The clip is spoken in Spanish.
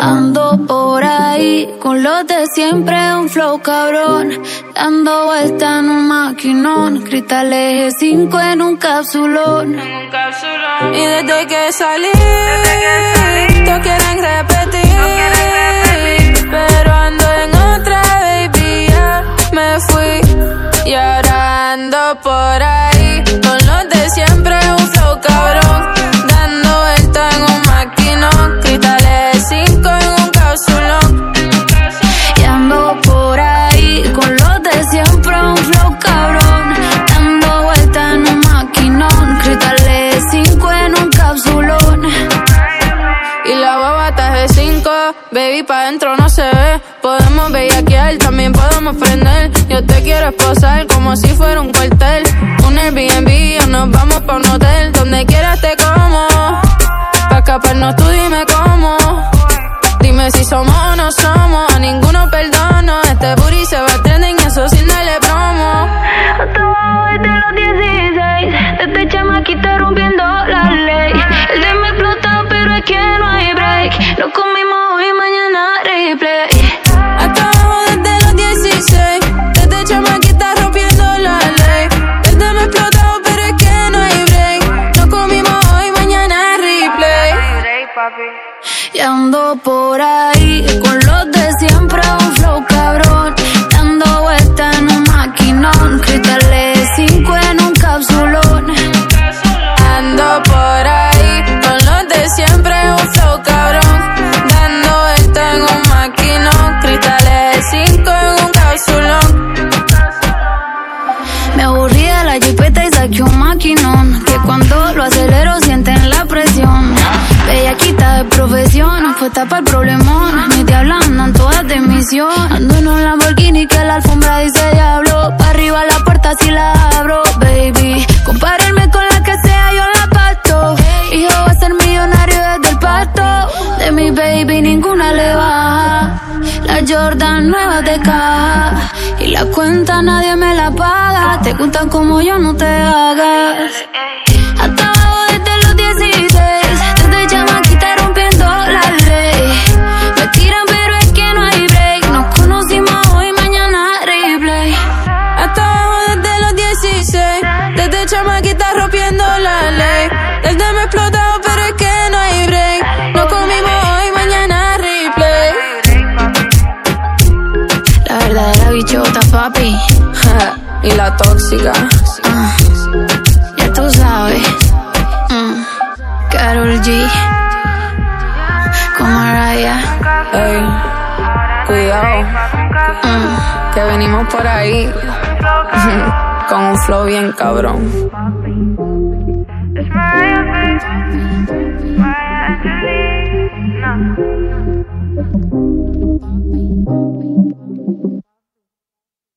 Ando por ahí con los de siempre, un flow cabrón. Dando vuelta en un maquinón, cristal eje 5 en un capsulón. Y desde que salí, todos quieren 5, baby, pa' dentro no se ve. Podemos bellaquear, también podemos prender. Yo te quiero esposar como si fuera un cuartel. Un Airbnb o nos vamos pa' un Y ando por ahí con los de siempre Un flow cabrón Dando vuelta Puesta para el problemón. Mis diablas andan todas de misión. Ando en un Lamborghini que la alfombra dice diablo. Pa' arriba la puerta si la abro, baby. Compárenme con la que sea, yo la pasto Hijo va a ser millonario desde el pasto De mi baby ninguna le baja. La Jordan nueva de caja. Y la cuenta nadie me la paga. Te gustan como yo, no te hagas verdadera bichota, papi y la tóxica. Ya tú sabes Mm, Karol G Con Mariah Ey, cuidado, Mm. que venimos por ahí. Con un flow bien cabrón. It's